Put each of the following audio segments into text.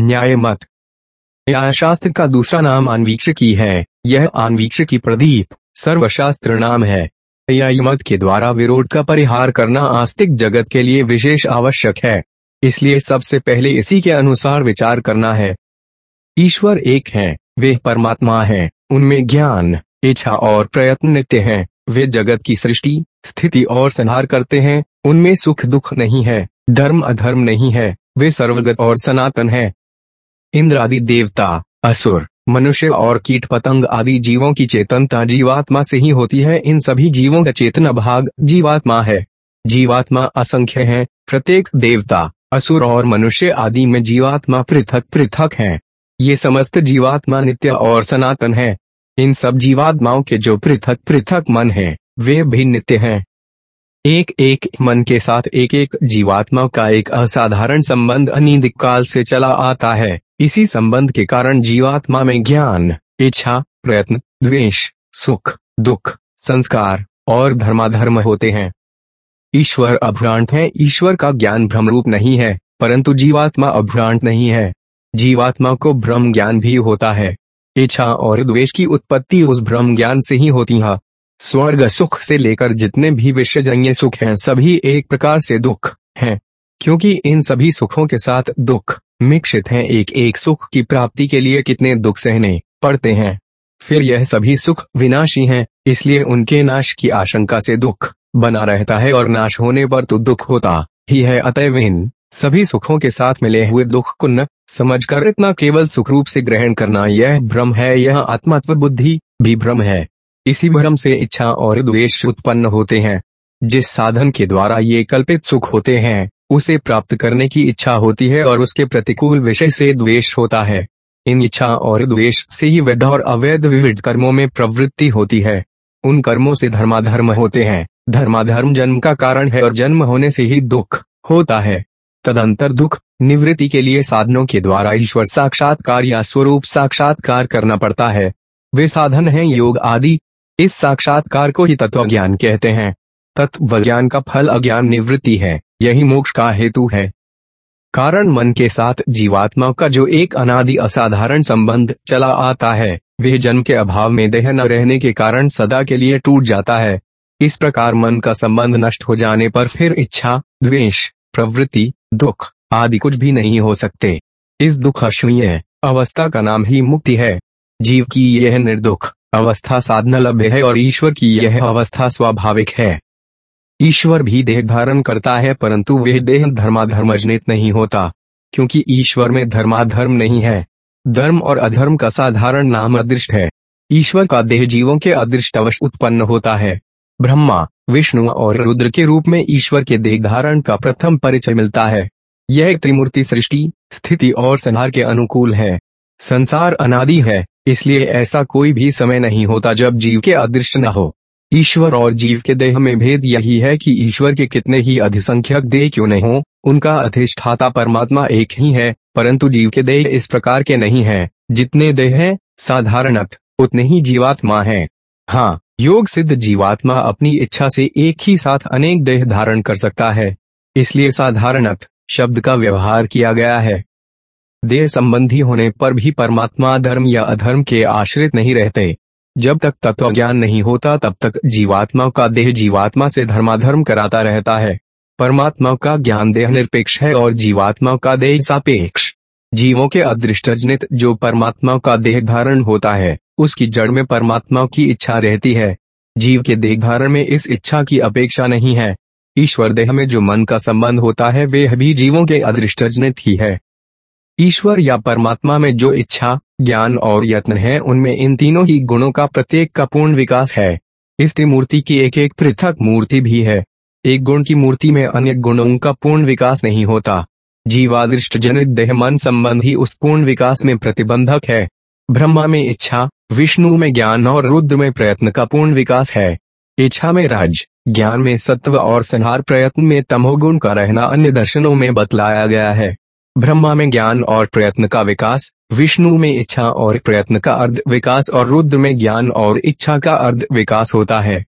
न्याय मत शास्त्र का दूसरा नाम आन्वीक्षकी है। यह आन्वीक्षकी प्रदीप सर्वशास्त्र नाम है। मत के द्वारा विरोध का परिहार करना आस्तिक जगत के लिए विशेष आवश्यक है। इसलिए सबसे पहले इसी के अनुसार विचार करना है। ईश्वर एक है, वे परमात्मा हैं, उनमें ज्ञान, इच्छा और प्रयत्न नित्य हैं। वे जगत की सृष्टि, स्थिति और संहार करते हैं, उनमें सुख दुख नहीं है, धर्म अधर्म नहीं है। वे सर्वगत और सनातन है। इंद्र आदि देवता, असुर, मनुष्य और कीट पतंग आदि जीवों की चेतनता जीवात्मा से ही होती है। इन सभी जीवों का चेतना भाग जीवात्मा है। जीवात्मा असंख्य है। प्रत्येक देवता, असुर और मनुष्य आदि में जीवात्मा पृथक पृथक हैं। ये समस्त जीवात्मा नित्य और सनातन है। इन सब जीवात्माओं के जो पृथक पृथक मन है, वे भी नित्य हैं। एक एक मन के साथ एक एक जीवात्मा का एक असाधारण संबंध अनिंद काल से चला आता है। इसी संबंध के कारण जीवात्मा में ज्ञान, इच्छा, प्रयत्न, द्वेष, सुख, दुख, संस्कार और धर्माधर्म होते हैं। ईश्वर अभ्रांत है। ईश्वर का ज्ञान भ्रमरूप नहीं है, परंतु जीवात्मा अभ्रांत नहीं है। जीवात्मा को भ्रम ज्ञान भी होता है। इच्छा और द्वेष की उत्पत्ति उस भ्रम ज्ञान से ही होती है। स्वर्ग सुख से लेकर जितने भी विषयजन्य सुख हैं, सभी एक प्रकार से दुख हैं, क्योंकि इन सभी सुखों के साथ दुख मिक्षित हैं एक एक सुख की प्राप्ति के लिए कितने दुख सहने पड़ते हैं। फिर यह सभी सुख विनाशी हैं, इसलिए उनके नाश की आशंका से दुख बना रहता है और नाश होने पर तो दुख होता ही है। अतएव इन सभी सुखों के साथ मिले हुए दुख को न समझकर इतना केवल सुख रूप से ग्रहण करना यह भ्रम है। यह आत्मत्व बुद्धि भी भ्रम है। इसी भ्रम से इच्छा और द्वेष उत्पन्न होते हैं, जिस साधन के द्वारा ये कल्पित सुख होते हैं। उसे प्राप्त करने की इच्छा होती है और उसके प्रतिकूल विषय से द्वेष होता है। इन इच्छा और द्वेष से ही वैध और अवैध विविध कर्मों में प्रवृत्ति होती है। उन कर्मों से धर्माधर्म होते हैं। धर्माधर्म जन्म का कारण है और जन्म होने से ही दुख होता है। तदंतर दुख निवृत्ति के लिए साधनों के द्वारा ईश्वर साक्षात्कार या स्वरूप साक्षात्कार करना पड़ता है। वे साधन हैं योग आदि। इस साक्षात्कार को ही तत्व ज्ञान कहते हैं। तत्व ज्ञान का फल अज्ञान निवृत्ति है। यही मोक्ष का हेतु है। कारण मन के साथ जीवात्मा का जो एक अनादि असाधारण संबंध चला आता है, वह जन्म के अभाव में देह न रहने के कारण सदा के लिए टूट जाता है। इस प्रकार मन का संबंध नष्ट हो जाने पर फिर इच्छा, द्वेष, प्रवृत्ति, दुख आदि कुछ भी नहीं हो सकते। इस दुख अश्वीय अवस्था का नाम ही मुक्ति है। जीव की यह निर्दुख अवस्था साधना लभ्य है और ईश्वर की यह अवस्था स्वाभाविक है। ईश्वर भी देह धारण करता है, परंतु वह देह धर्माधर्मजनित नहीं होता, क्योंकि ईश्वर में धर्माधर्म नहीं है। धर्म और अधर्म का साधारण नाम अदृष्ट है। ईश्वर का देह जीवों के अदृष्टवश उत्पन्न होता है। ब्रह्मा, विष्णु और रुद्र के रूप में ईश्वर के देह धारण का प्रथम परिचय मिलता है। यह त्रिमूर्ति सृष्टि, स्थिति और संहार के अनुकूल है। संसार अनादि है, इसलिए ऐसा कोई भी समय नहीं होता जब जीव के अदृश्य न हो। ईश्वर और जीव के देह में भेद यही है कि ईश्वर के कितने ही अधिसंख्यक देह क्यों नहीं हो, उनका अधिष्ठाता परमात्मा एक ही है, परंतु जीव के देह इस प्रकार के नहीं है, जितने देह हैं, साधारणत, उतने ही जीवात्मा है। हाँ योग सिद्ध जीवात्मा अपनी इच्छा से एक ही साथ अनेक देह धारण कर सकता है, इसलिए साधारणत, शब्द का व्यवहार किया गया है। देह संबंधी होने पर भी परमात्मा धर्म या अधर्म के आश्रित नहीं रहते। जब तक तत्व ज्ञान नहीं होता तब तक जीवात्मा का देह जीवात्मा से धर्माधर्म कराता रहता है। परमात्मा का ज्ञान देह निरपेक्ष है और जीवात्मा का देह सापेक्ष। जीवों के अदृष्टजनित जो परमात्मा का देह धारण होता है, उसकी जड़ में परमात्मा की इच्छा रहती है। जीव के देह धारण में इस इच्छा की अपेक्षा नहीं है। ईश्वर देह में जो मन का संबंध होता है वे भी जीवों के अदृष्टजनित ही है। ईश्वर या परमात्मा में जो इच्छा, ज्ञान और यत्न है, उनमें इन तीनों ही गुणों का प्रत्येक का पूर्ण विकास है। इस त्रिमूर्ति की एक एक पृथक मूर्ति भी है। एक गुण की मूर्ति में अन्य गुणों का पूर्ण विकास नहीं होता। जीवादृष्ट जनित देह मन संबंधी उस पूर्ण विकास में प्रतिबंधक है। ब्रह्मा में इच्छा, विष्णु में ज्ञान और रुद्र में प्रयत्न का पूर्ण विकास है। इच्छा में राज, ज्ञान में सत्व और संहार प्रयत्न में तमोगुण का रहना अन्य दर्शनों में बतलाया गया है। ब्रह्मा में ज्ञान और प्रयत्न का विकास, विष्णु में इच्छा और प्रयत्न का अर्ध विकास और रुद्र में ज्ञान और इच्छा का अर्ध विकास होता है।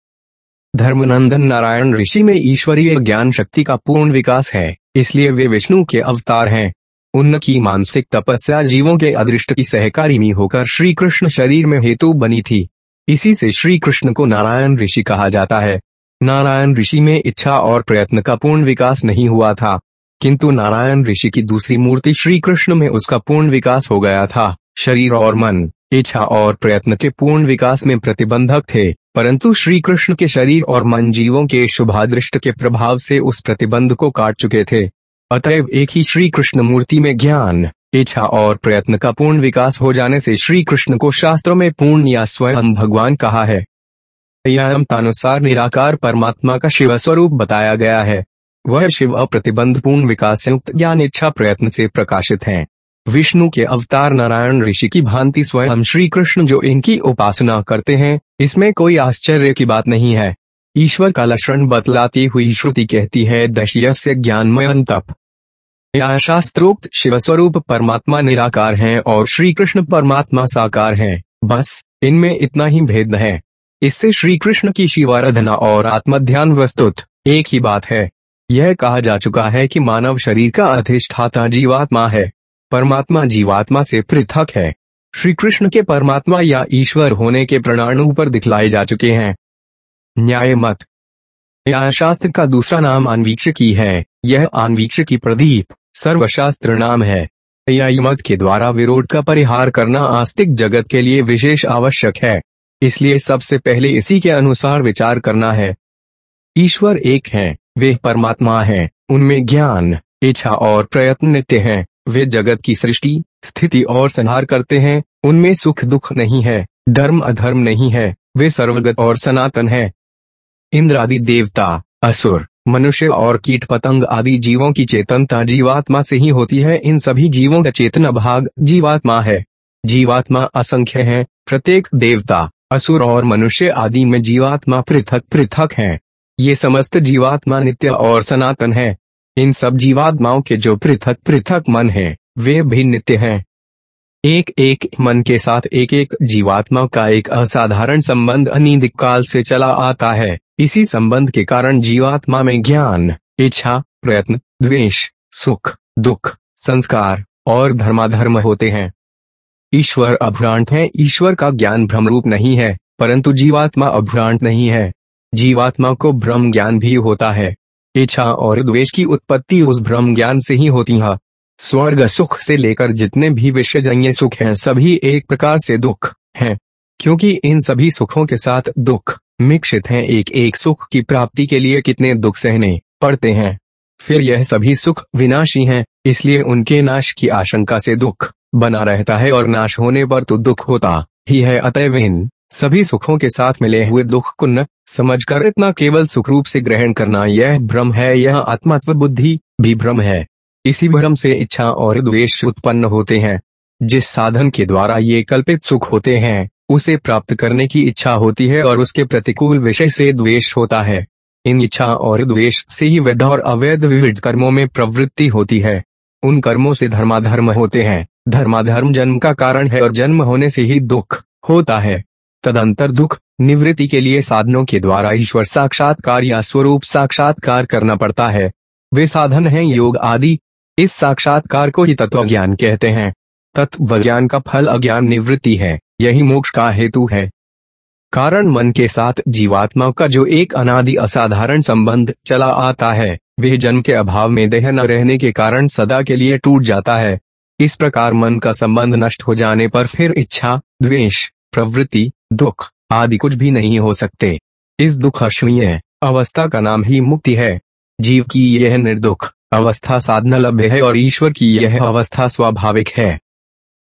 धर्मनंदन नारायण ऋषि में ईश्वरीय ज्ञान शक्ति का पूर्ण विकास है, इसलिए वे विष्णु के अवतार हैं। उनकी मानसिक तपस्या जीवों के अदृष्ट की सहकारी में होकर श्री कृष्ण शरीर में हेतु बनी थी। इसी से श्री कृष्ण को नारायण ऋषि कहा जाता है। नारायण ऋषि में इच्छा और प्रयत्न का पूर्ण विकास नहीं हुआ था। किंतु नारायण ऋषि की दूसरी मूर्ति श्री कृष्ण में उसका पूर्ण विकास हो गया था। शरीर और मन, इच्छा और प्रयत्न के पूर्ण विकास में प्रतिबंधक थे, परंतु श्री कृष्ण के शरीर और मन जीवों के शुभादृष्ट के प्रभाव से उस प्रतिबंध को काट चुके थे। अतएव एक ही श्री कृष्ण मूर्ति में ज्ञान, इच्छा और प्रयत्न का पूर्ण विकास हो जाने से श्री कृष्ण को शास्त्रों में पूर्ण या स्वयं भगवान कहा है। निराकार परमात्मा का शिव स्वरूप बताया गया है। वह शिव अप्रतिबंध पूर्ण विकास संयुक्त ज्ञान इच्छा प्रयत्न से प्रकाशित हैं। विष्णु के अवतार नारायण ऋषि की भांति स्वयं श्री कृष्ण जो इनकी उपासना करते हैं, इसमें कोई आश्चर्य की बात नहीं है। ईश्वर का लक्षण बतलाती हुई श्रुति कहती है, दशयस्य ज्ञानमय तप। शास्त्रोक्त शिव स्वरूप परमात्मा निराकार हैं और श्री कृष्ण परमात्मा साकार हैं। बस, इनमें इतना ही भेद है। इससे श्री कृष्ण की शिवाराधना और आत्मध्यान वस्तुत एक ही बात है। यह कहा जा चुका है कि मानव शरीर का अधिष्ठाता जीवात्मा है। परमात्मा जीवात्मा से पृथक है। श्री कृष्ण के परमात्मा या ईश्वर होने के प्रणाणु पर दिखलाए जा चुके हैं। न्याय मत। शास्त्र का दूसरा नाम अनवीक्षकी है। यह अनवीक्षकी प्रदीप, सर्वशास्त्र नाम है। मत के द्वारा विरोध का परिहार करना आस्तिक जगत के लिए विशेष आवश्यक है। इसलिए सबसे पहले इसी के अनुसार विचार करना है। ईश्वर एक है। वे परमात्मा हैं, उनमें ज्ञान, इच्छा और प्रयत्न नित्य हैं, वे जगत की सृष्टि, स्थिति और संहार करते हैं, उनमें सुख दुख नहीं है, धर्म अधर्म नहीं है, वे सर्वगत और सनातन है इंद्र आदि देवता, असुर, मनुष्य और कीट पतंग आदि जीवों की चेतनता जीवात्मा से ही होती है, इन सभी जीवों का चेतना भाग जीवात्मा है जीवात्मा असंख्य है, प्रत्येक देवता, असुर और मनुष्य आदि में जीवात्मा पृथक पृथक हैं। ये समस्त जीवात्मा नित्य और सनातन है। इन सब जीवात्माओं के जो पृथक पृथक मन है, वे भी नित्य हैं। एक एक मन के साथ एक एक जीवात्मा का एक असाधारण संबंध अनिंदिक काल से चला आता है। इसी संबंध के कारण जीवात्मा में ज्ञान, इच्छा, प्रयत्न, द्वेष, सुख, दुख, संस्कार और धर्माधर्म होते हैं। ईश्वर अभ्रांत है। ईश्वर का ज्ञान भ्रमरूप नहीं है, परंतु जीवात्मा अभ्रांत नहीं है। जीवात्मा को भ्रम ज्ञान भी होता है। इच्छा और द्वेष की उत्पत्ति उस भ्रम ज्ञान से ही होती है। स्वर्ग सुख से लेकर जितने भी विषयजन्य सुख हैं, सभी एक प्रकार से दुख हैं, क्योंकि इन सभी सुखों के साथ दुख मिक्षित हैं। एक एक सुख की प्राप्ति के लिए कितने दुख सहने पड़ते हैं। फिर यह सभी सुख विनाशी हैं, इसलिए उनके नाश की आशंका से दुख बना रहता है और नाश होने पर तो दुख होता ही है। अतएव इन सभी सुखों के साथ मिले हुए दुख को न समझकर इतना केवल सुख रूप से ग्रहण करना, यह भ्रम है, यह आत्मत्व बुद्धि भी भ्रम है। इसी भ्रम से इच्छा और द्वेष उत्पन्न होते हैं। जिस साधन के द्वारा ये कल्पित सुख होते हैं, उसे प्राप्त करने की इच्छा होती है और उसके प्रतिकूल विषय से द्वेष होता है। इन इच्छा और द्वेष से ही वैध और अवैध विविध कर्मों में प्रवृत्ति होती है। उन कर्मों से धर्माधर्म होते हैं। धर्माधर्म जन्म का कारण है और जन्म होने से ही दुख होता है। तदंतर दुख, निवृत्ति के लिए साधनों के द्वारा ईश्वर साक्षात्कार या स्वरूप साक्षात्कार करना पड़ता है। वे साधन हैं योग आदि। इस साक्षात्कार को ही तत्व ज्ञान कहते हैं। तत्व ज्ञान का फल अज्ञान निवृत्ति है, यही मोक्ष का हेतु है। कारण मन के साथ जीवात्मा का जो एक अनादि असाधारण संबंध चला आता है, वह जन्म के अभाव में देह न रहने के कारण सदा के लिए टूट जाता है। इस प्रकार मन का संबंध नष्ट हो जाने पर फिर इच्छा, द्वेष, प्रवृत्ति दुख आदि कुछ भी नहीं हो सकते। इस दुख अश्मीय अवस्था का नाम ही मुक्ति है। जीव की यह निर्दुख अवस्था साधना लभ्य है और ईश्वर की यह अवस्था स्वाभाविक है।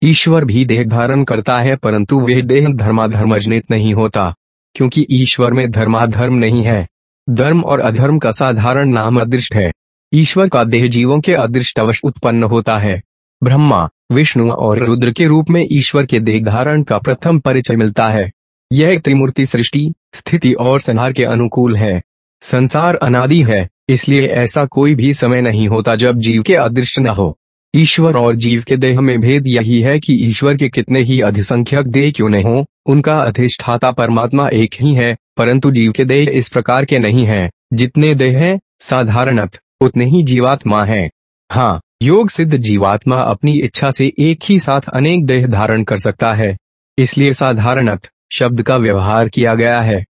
ईश्वर भी देह धारण करता है परंतु वह देह धर्माधर्मजनित नहीं होता, क्योंकि ईश्वर में धर्माधर्म नहीं है। धर्म और अधर्म का साधारण नाम अदृष्ट है। ईश्वर का देह जीवों के अदृष्ट अवश्य उत्पन्न होता है। ब्रह्मा विष्णु और रुद्र के रूप में ईश्वर के देह धारण का प्रथम परिचय मिलता है। यह त्रिमूर्ति सृष्टि, स्थिति और संहार के अनुकूल है। संसार अनादि है, इसलिए ऐसा कोई भी समय नहीं होता जब जीव के अदृश्य न हो। ईश्वर और जीव के देह में भेद यही है कि ईश्वर के कितने ही अधिसंख्यक देह क्यों नहीं हो, उनका अधिष्ठाता परमात्मा एक ही है, परंतु जीव के देह इस प्रकार के नहीं है, जितने देह हैं, साधारणत, उतने ही जीवात्मा है। हाँ योग सिद्ध जीवात्मा अपनी इच्छा से एक ही साथ अनेक देह धारण कर सकता है। इसलिए साधारणत शब्द का व्यवहार किया गया है।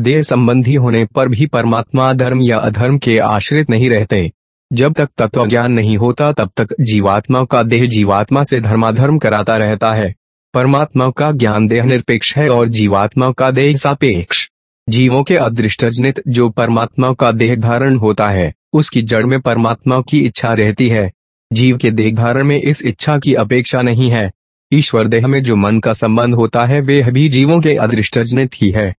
देह संबंधी होने पर भी परमात्मा धर्म या अधर्म के आश्रित नहीं रहते। जब तक तत्व ज्ञान नहीं होता, तब तक जीवात्मा का देह जीवात्मा से धर्माधर्म कराता रहता है। परमात्मा का ज्ञान देह निरपेक्ष है और जीवात्मा का देह सापेक्ष। जीवों के अदृष्टजनित जो परमात्मा का देह धारण होता है उसकी जड़ में परमात्मा की इच्छा रहती है। जीव के देह धारण में इस इच्छा की अपेक्षा नहीं है। ईश्वर देह में जो मन का संबंध होता है, वे भी जीवों के अदृष्टजनित ही है।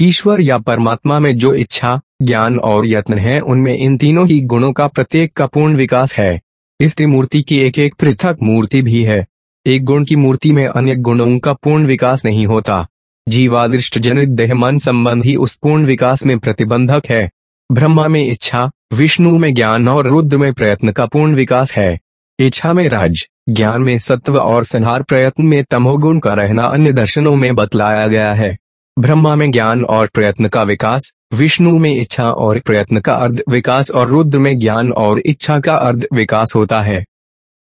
ईश्वर या परमात्मा में जो इच्छा, ज्ञान और यत्न है, उनमें इन तीनों ही गुणों का प्रत्येक का पूर्ण विकास है। इस त्रिमूर्ति की एक एक पृथक मूर्ति भी है। एक गुण की मूर्ति में अन्य गुणों का पूर्ण विकास नहीं होता। जीवादृष्ट जनित देह मन संबंधी उस पूर्ण विकास में प्रतिबंधक है। ब्रह्मा में इच्छा विष्णु में ज्ञान और रुद्र में प्रयत्न का पूर्ण विकास है। इच्छा में राज, ज्ञान में सत्व और संहार प्रयत्न में तमोगुण का रहना अन्य दर्शनों में बतलाया गया है। ब्रह्मा में ज्ञान और प्रयत्न का विकास, विष्णु में इच्छा और प्रयत्न का अर्ध विकास और रुद्र में ज्ञान और इच्छा का अर्ध विकास होता है।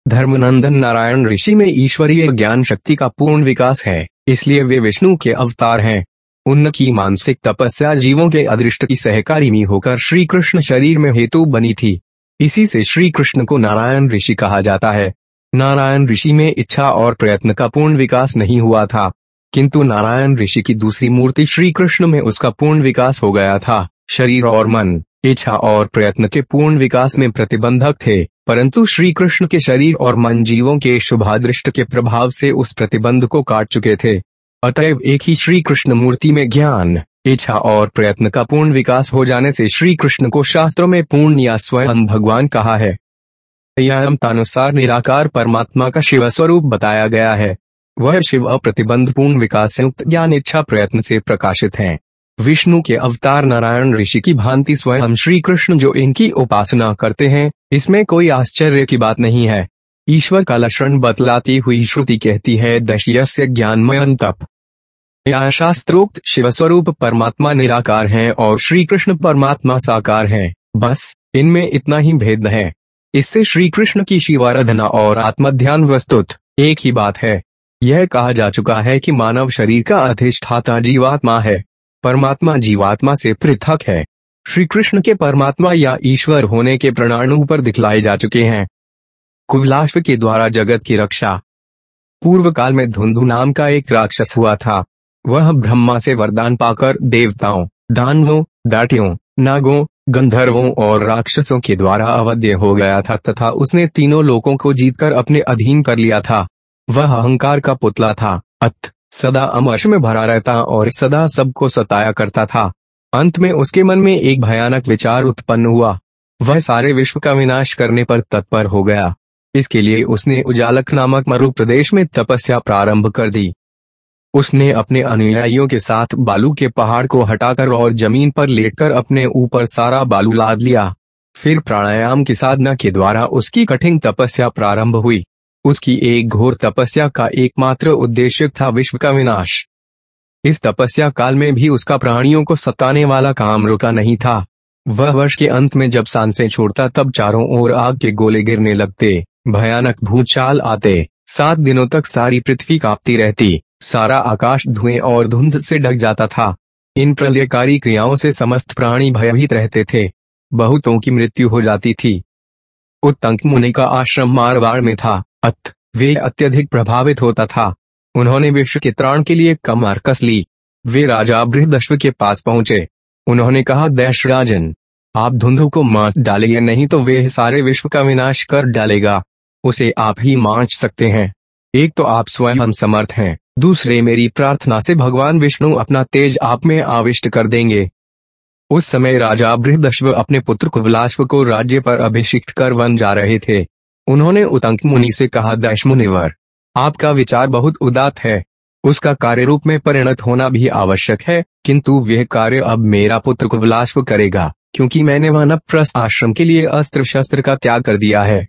धर्मनंदन नारायण ऋषि में ईश्वरीय ज्ञान शक्ति का पूर्ण विकास है, इसलिए वे विष्णु के अवतार हैं। उनकी मानसिक तपस्या जीवों के अदृष्ट की सहकारी में होकर श्री कृष्ण शरीर में हेतु बनी थी। इसी से श्री कृष्ण को नारायण ऋषि कहा जाता है। नारायण ऋषि में इच्छा और प्रयत्न का पूर्ण विकास नहीं हुआ था। किंतु नारायण ऋषि की दूसरी मूर्ति श्री कृष्ण में उसका पूर्ण विकास हो गया था। शरीर और मन, इच्छा और प्रयत्न के पूर्ण विकास में प्रतिबंधक थे, परंतु श्री कृष्ण के शरीर और मन जीवों के शुभादृष्ट के प्रभाव से उस प्रतिबंध को काट चुके थे। अतएव एक ही श्री कृष्ण मूर्ति में ज्ञान, इच्छा और प्रयत्न का पूर्ण विकास हो जाने से श्री कृष्ण को शास्त्रों में पूर्ण या स्वयं भगवान कहा है। अनुसार निराकार परमात्मा का शिव स्वरूप बताया गया है। वह शिव अप्रतिबंध पूर्ण विकास संयुक्त ज्ञान इच्छा प्रयत्न से प्रकाशित हैं। विष्णु के अवतार नारायण ऋषि की भांति स्वयं श्री कृष्ण जो इनकी उपासना करते हैं, इसमें कोई आश्चर्य की बात नहीं है। ईश्वर का लक्षण बतलाती हुई श्रुति कहती है, दशयस्य ज्ञानमय तप। या शास्त्रोक्त शिव स्वरूप परमात्मा निराकार है और श्री कृष्ण परमात्मा साकार है। बस, इनमें इतना ही भेद है। इससे श्री कृष्ण की शिवाराधना और आत्मध्यान वस्तुत, एक ही बात है। यह कहा जा चुका है कि मानव शरीर का अधिष्ठाता जीवात्मा है। परमात्मा जीवात्मा से पृथक है। श्री कृष्ण के परमात्मा या ईश्वर होने के प्रणाणु पर दिखलाए जा चुके हैं। कुविलाश्व के द्वारा जगत की रक्षा। पूर्व काल में धुंधु नाम का एक राक्षस हुआ था। वह ब्रह्मा से वरदान पाकर देवताओं, दानवों, दाटियों, नागों, गंधर्वों और राक्षसों के द्वारा अवध्य हो गया था तथा उसने तीनों लोगों को जीतकर अपने अधीन कर लिया था। वह अहंकार का पुतला था अत सदा अमर्श में भरा रहता और सदा सबको सताया करता था। अंत में उसके मन में एक भयानक विचार उत्पन्न हुआ। वह सारे विश्व का विनाश करने पर तत्पर हो गया। इसके लिए उसने उजालक नामक मरु प्रदेश में तपस्या प्रारंभ कर दी। उसने अपने अनुयायियों के साथ बालू के पहाड़ को हटाकर और ज़मीन पर लेटकर अपने ऊपर सारा बालू लाद लिया। फिर प्राणायाम की साधना के द्वारा उसकी कठिन तपस्या प्रारंभ हुई। उसकी एक घोर तपस्या का एकमात्र उद्देश्य था विश्व का विनाश। इस तपस्या काल में भी उसका प्राणियों को सताने वाला काम रुका नहीं था। वह वर्ष के अंत में जब साँसें छोड़ता तब चारों ओर आग के गोले गिरने लगते। भयानक भूचाल आते। सात दिनों तक सारी पृथ्वी कांपती रहती। सारा आकाश धुएँ और धुंध से ढक जाता था। इन प्रलयकारी क्रियाओं से समस्त प्राणी भयभीत रहते थे। बहुतों की मृत्यु हो जाती थी। उत्तंक मुनि का आश्रम मारवाड़ में था। अत, वे अत्यधिक प्रभावित होता था। उन्होंने विश्व के त्राण के लिए कमर कस ली। वे राजा बृहदश्व के पास पहुँचे। उन्होंने कहा दैश राजन आप धुंधु को माच डालेंगे, नहीं तो वे सारे विश्व का विनाश कर डालेगा। उसे आप ही माच सकते हैं। एक तो आप स्वयं समर्थ हैं। दूसरे मेरी प्रार्थना से भगवान विष्णु अपना तेज आप में आविष्ट कर देंगे। उस समय राजा बृहदश्व अपने पुत्र कुबलाश्व को राज्य पर अभिषिक्त कर वन जा रहे थे। उन्होंने उतंक मुनि से कहा दैश मुनिवर, आपका विचार बहुत उदात है। उसका कार्य रूप में परिणत होना भी आवश्यक है, किंतु वह कार्य अब मेरा पुत्र कुबलाश्व करेगा, क्योंकि मैंने वनप्रस्थ आश्रम के लिए अस्त्र शस्त्र का त्याग कर दिया है।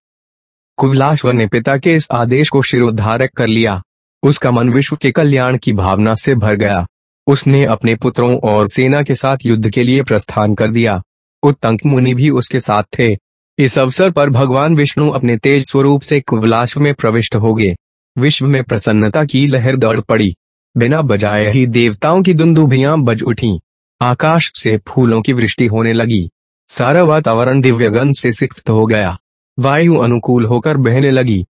कुबलाश्व ने पिता के इस आदेश को शिरोधारक कर लिया। उसका मन विश्व के कल्याण की भावना से भर गया। उसने अपने पुत्रों और सेना के साथ युद्ध के लिए प्रस्थान कर दिया। उत्तंक मुनि भी उसके साथ थे। इस अवसर पर भगवान विष्णु अपने तेज स्वरूप से कुवलाश्व में प्रविष्ट हो गए। विश्व में प्रसन्नता की लहर दौड़ पड़ी। बिना बजाए ही देवताओं की दुंदुभियाँ बज उठी। आकाश से फूलों की वृष्टि होने लगी। सारा वातावरण दिव्य गंध से सिक्त हो गया। वायु अनुकूल होकर बहने लगी।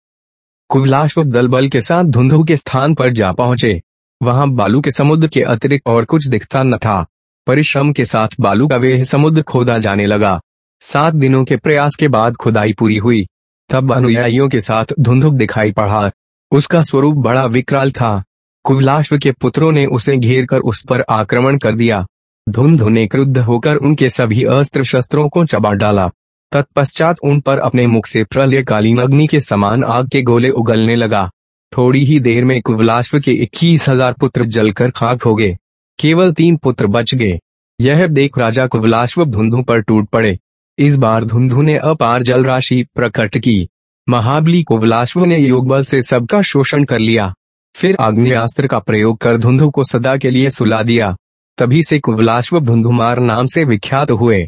कुविलाश्व दल बल के साथ धुंधु के स्थान पर जा पहुँचे। वहाँ बालू के समुद्र के अतिरिक्त और कुछ दिखता न था। परिश्रम के साथ बालू का वेह समुद्र खोदा जाने लगा। सात दिनों के प्रयास के बाद खुदाई पूरी हुई। तब अनुयायियों के साथ धुंधुक दिखाई पड़ा। उसका स्वरूप बड़ा विकराल था। कुविलाश्व के पुत्रों ने उसे घेर कर उस पर आक्रमण कर दिया। धुंधु ने क्रुद्ध होकर उनके सभी अस्त्र शस्त्रों को चबा डाला। तत्पश्चात उन पर अपने मुख से प्रलयकालीन अग्नि के समान आग के गोले उगलने लगा। थोड़ी ही देर में कुवलाश्व के इक्कीस हज़ार पुत्र जलकर खाक हो गए। केवल तीन पुत्र बच गए। यह देख राजा कुवलाश्व धुंधु पर टूट पड़े। इस बार धुंधु ने अपार जल राशि प्रकट की। महाबली कुवलाश्व ने योग बल से सबका शोषण कर लिया। फिर आग्नेयास्त्र का प्रयोग कर धुंधु को सदा के लिए सुला दिया। तभी से कुवलाश्व धुंधुमार नाम से विख्यात हुए।